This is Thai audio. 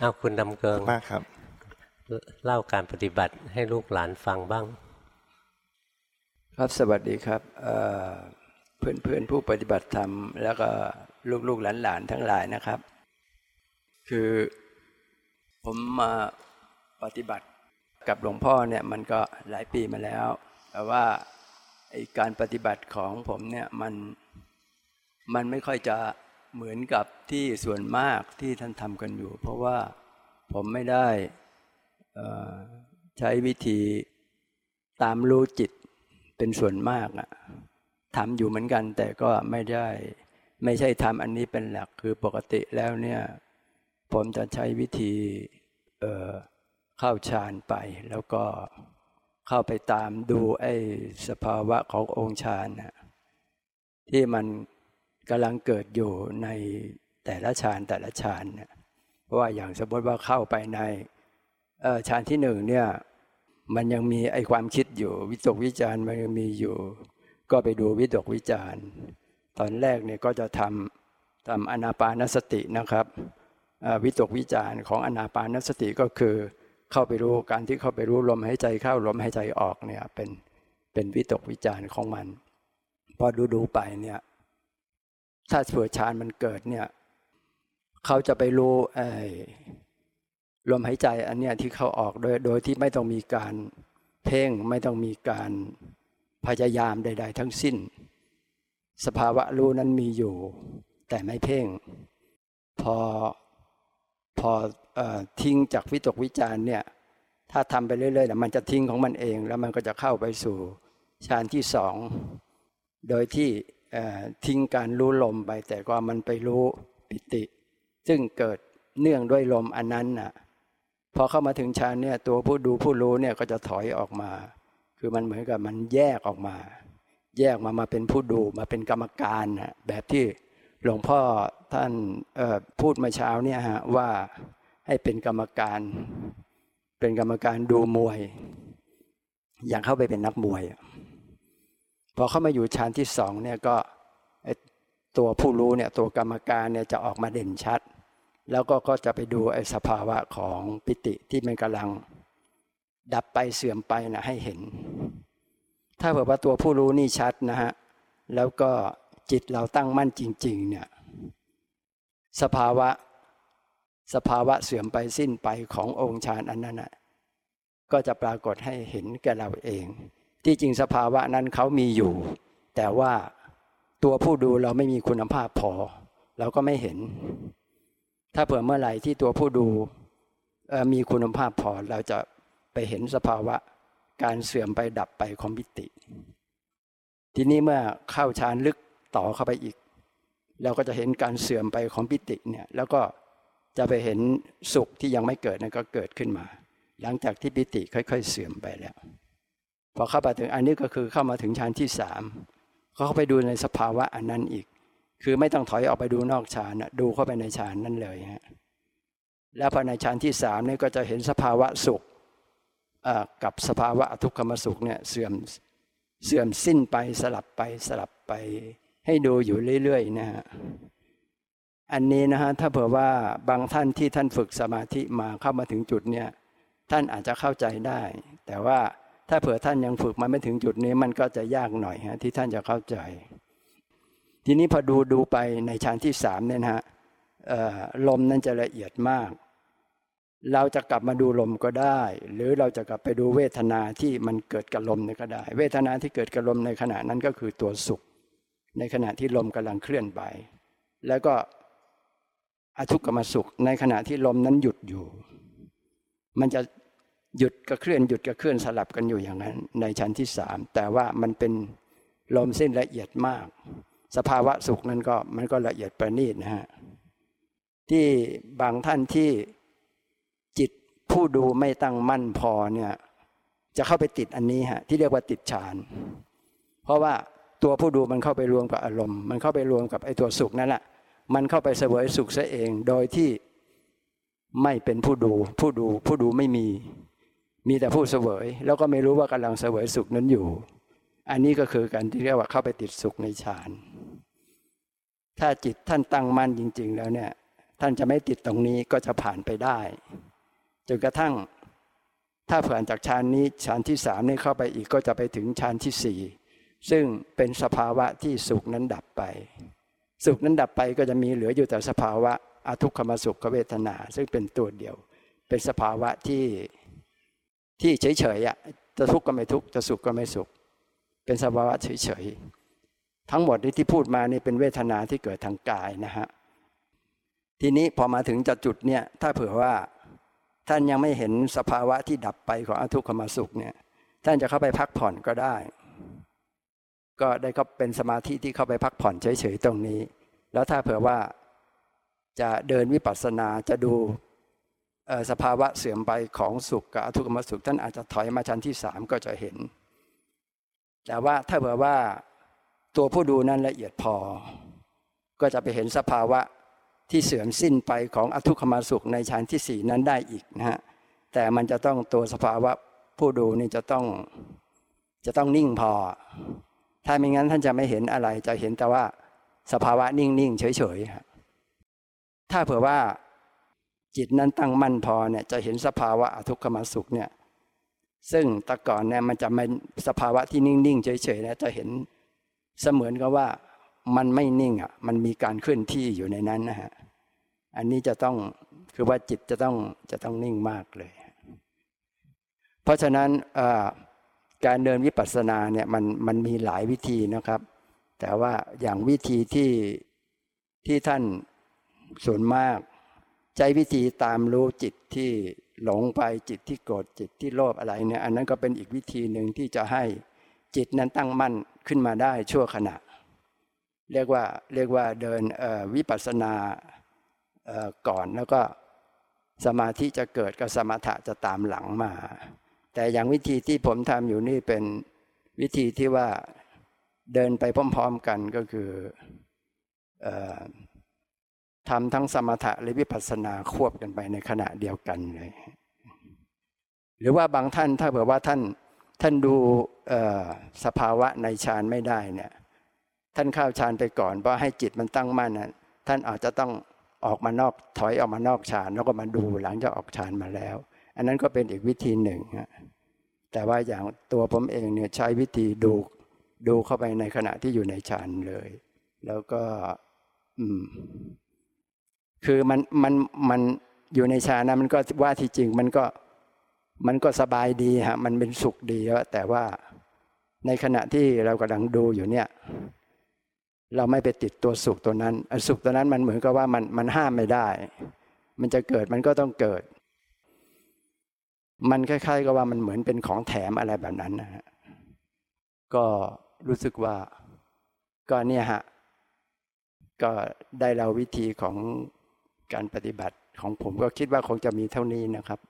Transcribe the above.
เอาคุณดำเกิงมากครับ เล่าการปฏิบัติให้ลูกหลานฟังบ้าง ครับสวัสดีครับเพื่อนเพื่อนผู้ปฏิบัติธรรม แล้วก็ลูกลูกหลานหลานทั้งหลายนะครับ คือผมมาปฏิบัติกับหลวงพ่อเนี่ยมันก็หลายปีมาแล้ว แต่ว่าไอการปฏิบัติของผมเนี่ยมันมันไม่ค่อยจะ เหมือนกับที่ส่วนมากที่ท่านทำกันอยู่ เพราะว่าผมไม่ได้ใช้วิธีตามรู้จิตเป็นส่วนมากอะทำอยู่เหมือนกันแต่ก็ไม่ได้ไม่ใช่ทำอันนี้เป็นหลักคือปกติแล้วเนี่ย ผมจะใช้วิธีเเข้าฌานไป แล้วก็เข้าไปตามดูไอ้สภาวะขององค์ฌานนะที่มัน กำลังเกิดอยู่ในแต่ละฌานแต่ละฌานเนี่ยเพราะว่าอย่างสมมติว่าเข้าไปในฌานที่หนึ่งเนี่ยมันยังมีไอความคิดอยู่ วิตกวิจารมันยังมีอยู่ ก็ไปดูวิตกวิจารตอนแรกเนี่ยก็จะทำทำอนาปานสตินะครับวิตกวิจารของอนาปานสติก็คือ เข้าไปรู้การที่เข้าไปรู้ลมหายใจเข้าลมหายใจออกเนี่ยเป็นเป็นวิตกวิจารของมัน พอดูดูไปเนี่ย ถ้าเผื่อฌานมันเกิดเนี่ยเขาจะไปรู้ไอ้ลมหายใจอันเนี้ยที่เขาออกโดยโดยที่ไม่ต้องมีการเพ่งไม่ต้องมีการพยายามใด ๆ ทั้งสิ้น สภาวะรู้นั้นมีอยู่ แต่ไม่เพ่ง พอพอทิ้งจากวิตกวิจารเนี่ยถ้าทำไปเรื่อยๆมันจะทิ้งของมันเอง แล้วมันก็จะเข้าไปสู่ฌานที่สองโดยที่ ทิ้งการรู้ลมไป แต่ก็มันไปรู้ปิติ ซึ่งเกิดเนื่องด้วยลมอันนั้นน่ะพอเข้ามาถึงฌานเนี่ยตัวผู้ดูผู้รู้เนี่ยก็จะถอยออกมา คือมันเหมือนกับมันแยกออกมา แยกมามาเป็นผู้ดูมาเป็นกรรมการนะแบบที่หลวงพ่อท่านพูดมาเช้าเนี่ยฮะว่าให้เป็นกรรมการ เป็นกรรมการดูมวย อย่างเข้าไปเป็นนักมวย พอเข้ามาอยู่ชั้นที่สองเนี่ยก็ตัวผู้รู้เนี่ยตัวกรรมการเนี่ยจะออกมาเด่นชัด แล้วก็ก็จะไปดูไอ้สภาวะของปิติที่มันกำลัง ดับไปเสื่อมไปนะให้เห็น ถ้าเผื่อว่าตัวผู้รู้นี่ชัดนะฮะแล้วก็จิตเราตั้งมั่นจริง ๆ เนี่ยสภาวะสภาวะเสื่อมไปสิ้นไปขององค์ฌานอันนั้นนะก็จะปรากฏให้เห็นแก่เราเอง ที่จริงสภาวะนั้นเขามีอยู่ แต่ว่าตัวผู้ดูเราไม่มีคุณภาพพอ เราก็ไม่เห็น ถ้าเผื่อเมื่อไหร่ที่ตัวผู้ดูมีคุณภาพพอเราจะไปเห็นสภาวะการเสื่อมไปดับไปของมิติ ทีนี้เมื่อเข้าฌานลึกต่อเข้าไปอีก เราก็จะเห็นการเสื่อมไปของปิติเนี่ยแล้วก็จะไปเห็นสุขที่ยังไม่เกิดนั่นก็เกิดขึ้นมา หลังจากที่ปิติค่อย ๆ เสื่อมไปแล้ว พอเข้าไปถึงอันนี้ก็คือเข้ามาถึงชั้นที่สามเขาเข้าไปดูในสภาวะอันนั้นอีก คือไม่ต้องถอยออกไปดูนอกฌานดูเข้าไปในฌานนั่นเลยฮะแล้วพอในฌานที่สามนี่ก็จะเห็นสภาวะสุขกับสภาวะทุกขมสุขเนี่ยเสื่อมเสื่อมสิ้นไปสลับไปสลับไป ให้ดูอยู่เรื่อยๆนะฮะอันนี้นะฮะถ้าเผื่อว่าบางท่านที่ท่านฝึกสมาธิมาเข้ามาถึงจุดเนี่ยท่านอาจจะเข้าใจได้ แต่ว่า ถ้าเผื่อท่านยังฝึกมาไม่ถึงจุดนี้มันก็จะยากหน่อยฮะที่ท่านจะเข้าใจ ทีนี้พอดูดูไปในชั้นที่สามเนี่ยนะฮะลมนั้นจะละเอียดมาก เราจะกลับมาดูลมก็ได้ หรือเราจะกลับไปดูเวทนาที่มันเกิดกับลมนี่ก็ได้ เวทนาที่เกิดกับลมในขณะนั้นก็คือตัวสุข ในขณะที่ลมกำลังเคลื่อนไป แล้วก็อทุกขมสุขในขณะที่ลมนั้นหยุดอยู่ มันจะ หยุดกระเคลื่อนหยุดกระเคลื่อนสลับกันอยู่อย่างนั้น ในชั้นที่สามแต่ว่ามันเป็นลมเส้นละเอียดมาก สภาวะสุขนั้นก็มันก็ละเอียดประณีตนะฮะที่บางท่านที่จิตผู้ดูไม่ตั้งมั่นพอเนี่ยจะเข้าไปติดอันนี้ฮะที่เรียกว่าติดฌานเพราะว่าตัวผู้ดูมันเข้าไปรวมกับอารมณ์ มันเข้าไปรวมกับไอ้ตัวสุขนั่นแหละมันเข้าไปเสวยสุขซะเองโดยที่ไม่เป็นผู้ดู ผู้ดูผู้ดูไม่มี มีแต่ผู้เสวย แล้วก็ไม่รู้ว่ากำลังเสวยสุขนั้นอยู่ อันนี้ก็คือการที่เรียกว่าเข้าไปติดสุขในฌานถ้าจิตท่านตั้งมั่นจริง ๆ แล้วเนี่ย ท่านจะไม่ติดตรงนี้ก็จะผ่านไปได้จนกระทั่ง ถ้าผ่านจากฌานนี้ฌานที่สามนี่เข้าไปอีกก็จะไปถึงฌานที่สี่ซึ่งเป็นสภาวะที่สุขนั้นดับไป สุขนั้นดับไปก็จะมีเหลืออยู่แต่สภาวะอทุกขมสุขเวทนา ซึ่งเป็นตัวเดียว เป็นสภาวะที่ ที่เฉยๆอะจะทุกข์ก็ไม่ทุกข์จะสุขก็ไม่สุข เป็นสภาวะเฉยๆทั้งหมดนี้ที่พูดมานี่เป็นเวทนาที่เกิดทางกายนะฮะทีนี้พอมาถึงจุดเนี่ยถ้าเผื่อว่าท่านยังไม่เห็นสภาวะที่ดับไปของอทุกขมสุขเนี่ยท่านจะเข้าไปพักผ่อนก็ได้ ก็ได้ก็เป็นสมาธิที่เข้าไปพักผ่อนเฉยๆตรงนี้ แล้วถ้าเผื่อว่าจะเดินวิปัสสนาจะดู สภาวะเสื่อมไปของสุขกับอทุกขมสุข ท่านอาจจะถอยมาชั้นที่สามก็จะเห็น แต่ว่าถ้าเผื่อว่าตัวผู้ดูนั้นละเอียดพอ ก็จะไปเห็นสภาวะที่เสื่อมสิ้นไปของอทุกขมสุขในชั้นที่สี่นั้นได้อีกนะฮะแต่มันจะต้องตัวสภาวะผู้ดูนี่จะต้องจะต้องนิ่งพอ ถ้าไม่งั้นท่านจะไม่เห็นอะไรจะเห็นแต่ว่าสภาวะนิ่งๆเฉยๆถ้าเผื่อว่า จิตนั้นตั้งมั่นพอเนี่ยจะเห็นสภาวะอทุกขมสุขเนี่ยซึ่งแต่ก่อนเนี่ยมันจะเป็นสภาวะที่นิ่งๆเฉยๆนะจะเห็นเสมือนกับว่ามันไม่นิ่งอะมันมีการเคลื่อนที่อยู่ในนั้นนะฮะอันนี้จะต้องคือว่าจิตจะต้องจะต้องนิ่งมากเลย เพราะฉะนั้นการเดินวิปัสสนาเนี่ยมันมันมีหลายวิธีนะครับ แต่ว่าอย่างวิธีที่ที่ท่านส่วนมาก ใช้วิธีตามรู้จิตที่หลงไปจิตที่โกรธจิตที่โลภอะไรเนี่ยอันนั้นก็เป็นอีกวิธีหนึ่งที่จะให้จิตนั้นตั้งมั่นขึ้นมาได้ชั่วขณะ เรียกว่าเรียกว่าเดินวิปัสสนาก่อนแล้วก็สมาธิจะเกิดกับสมถะจะตามหลังมา แต่อย่างวิธีที่ผมทำอยู่นี่เป็นวิธีที่ว่าเดินไปพร้อม ๆกันก็คือ ทำทั้งสมถะและวิปัสสนาควบกันไปในขณะเดียวกันเลย หรือว่าบางท่านถ้าเผื่อว่าท่านท่านดูสภาวะในฌานไม่ได้เนี่ยท่านเข้าฌานไปก่อนเพราะให้จิตมันตั้งมั่นนะท่านอาจจะต้องออกมานอกถอยออกมานอกฌานแล้วก็มาดูหลังจากออกฌานมาแล้ว อันนั้นก็เป็นอีกวิธีหนึ่งแต่ว่าอย่างตัวผมเองเนี่ยใช้วิธีดูดูเข้าไปในขณะที่อยู่ในฌานเลย แล้วก็ อืม คือมันมันมันอยู่ในฌานะมันก็ว่าที่จริงมันก็มันก็สบายดีฮะมันเป็นสุขดีแต่ว่าในขณะที่เรากำลังดูอยู่เนี่ย เราไม่ไปติดตัวสุขตัวนั้นสุขตัวนั้นมันเหมือนกับว่ามันมันห้ามไม่ได้ มันจะเกิดมันก็ต้องเกิด มันคล้ายๆ กับว่ามันเหมือนเป็นของแถมอะไรแบบนั้นนะฮะก็รู้สึกว่าก็เนี่ยฮะก็ได้เราวิธีของ การปฏิบัติของผมก็คิดว่าคงจะมีเท่านี้นะครับ